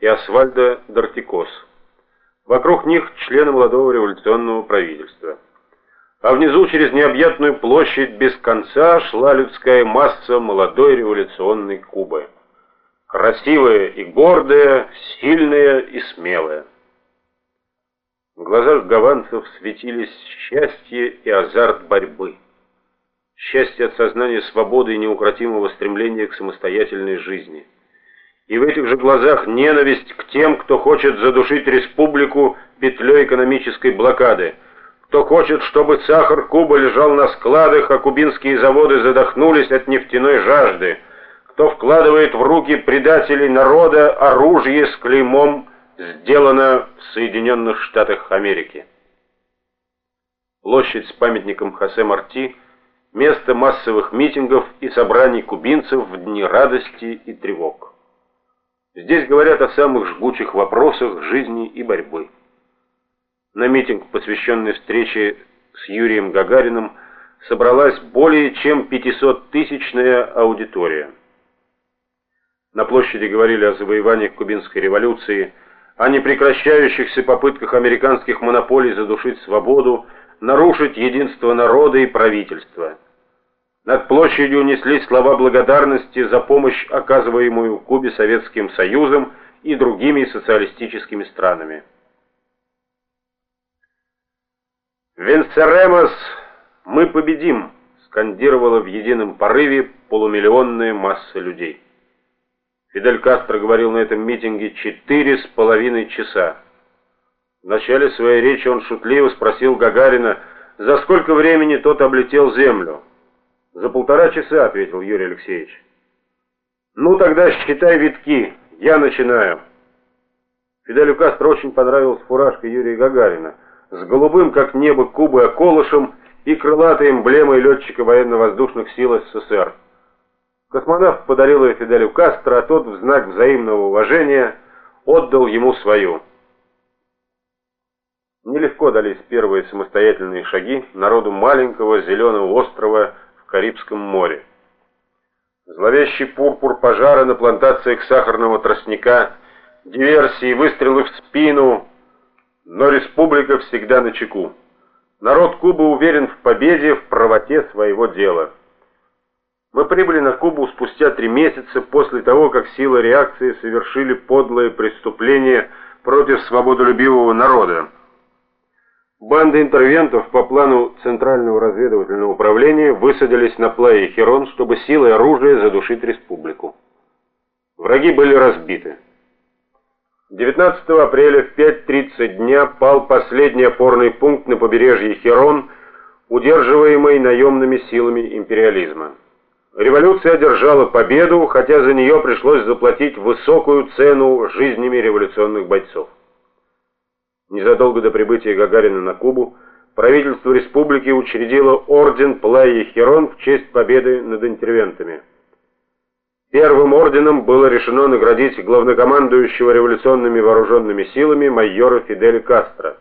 и Асвальдо Дортикос. Вокруг них члены молодого революционного правительства. А внизу через необъятную площадь без конца шла людская масса молодой революционной Кубы. Красивая и гордая, сильная и смелая. В глазах гаванцев светились счастье и азарт борьбы. Счастье от сознания свободы и неукротимого стремления к самостоятельной жизни. И в этих же глазах ненависть к тем, кто хочет задушить республику петлей экономической блокады, кто хочет, чтобы сахар Кубы лежал на складах, а кубинские заводы задохнулись от нефтяной жажды, кто вкладывает в руки предателей народа оружие с клеймом «Сделано в Соединенных Штатах Америки». Площадь с памятником Хосе Марти – место массовых митингов и собраний кубинцев в дни радости и тревог. Здесь говорят о самых жгучих вопросах жизни и борьбы. На митинг, посвященный встрече с Юрием Гагариным, собралась более чем 500-тысячная аудитория. На площади говорили о завоеваниях кубинской революции, о непрекращающихся попытках американских монополий задушить свободу, нарушить единство народа и правительства. Над площадью неслись слова благодарности за помощь, оказываемую Кубе Советским Союзом и другими социалистическими странами. «Венцеремос! Мы победим!» скандировала в едином порыве полумиллионная масса людей. Фидель Кастро говорил на этом митинге четыре с половиной часа. В начале своей речи он шутливо спросил Гагарина, за сколько времени тот облетел Землю. «За полтора часа», — ответил Юрий Алексеевич. «Ну тогда считай витки, я начинаю». Фиделю Кастро очень понравилась фуражка Юрия Гагарина с голубым, как небо, Кубы околышем и крылатой эмблемой летчика военно-воздушных сил СССР. Космонавт подарил ее Фиделю Кастро, а тот в знак взаимного уважения отдал ему свою. Нелегко дались первые самостоятельные шаги народу маленького зеленого острова Карибском море. Зловещий пурпур пожара на плантациях сахарного тростника, диверсии, выстрелы в спину, но республика всегда на чеку. Народ Кубы уверен в победе, в правоте своего дела. Мы прибыли на Кубу спустя три месяца после того, как силы реакции совершили подлое преступление против свободолюбивого народа. Банды интервентов по плану Центрального разведывательного управления высадились на плае Херон, чтобы силой оружия задушить республику. Враги были разбиты. 19 апреля в 5.30 дня пал последний опорный пункт на побережье Херон, удерживаемый наемными силами империализма. Революция одержала победу, хотя за нее пришлось заплатить высокую цену жизнями революционных бойцов. Незадолго до прибытия Гагарина на Кубу правительство республики учредило орден Плайи Херон в честь победы над интервентами. Первым орденом было решено наградить главнокомандующего революционными вооруженными силами майора Фиделя Кастро.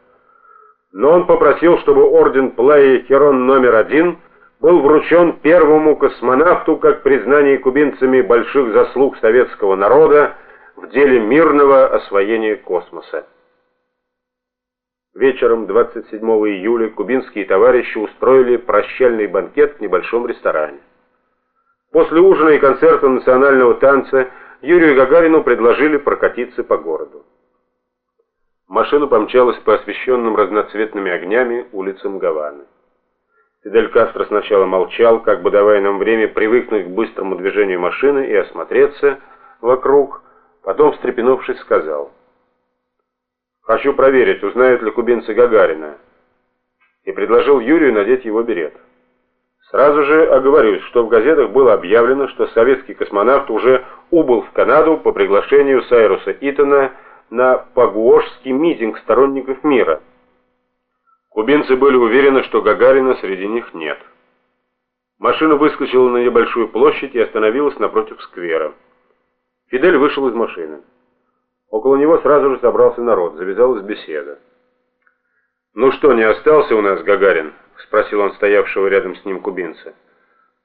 Но он попросил, чтобы орден Плайи Херон номер один был вручен первому космонавту как признание кубинцами больших заслуг советского народа в деле мирного освоения космоса. Вечером 27 июля кубинские товарищи устроили прощальный банкет в небольшом ресторане. После ужина и концерта национального танца Юрию Гагарину предложили прокатиться по городу. Машина помчалась по освещенным разноцветными огнями улицам Гаваны. Фидель Кастро сначала молчал, как бы давая нам время привыкнуть к быстрому движению машины и осмотреться вокруг, потом, встрепенувшись, сказал — Хочу проверить, узнают ли кубинцы Гагарина. И предложил Юрию надеть его берет. Сразу же оговорюсь, что в газетах было объявлено, что советский космонавт уже убыл в Канаду по приглашению Сайруса Итона на пагуошский митинг сторонников мира. Кубинцы были уверены, что Гагарина среди них нет. Машина выскочила на небольшую площадь и остановилась напротив сквера. Фидель вышел из машины. Около него сразу же собрался народ, завязалась беседа. «Ну что, не остался у нас Гагарин?» — спросил он стоявшего рядом с ним кубинца.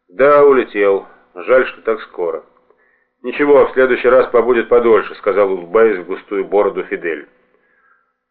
«Да, улетел. Жаль, что так скоро. «Ничего, в следующий раз побудет подольше», — сказал, улыбаясь в густую бороду Фидель.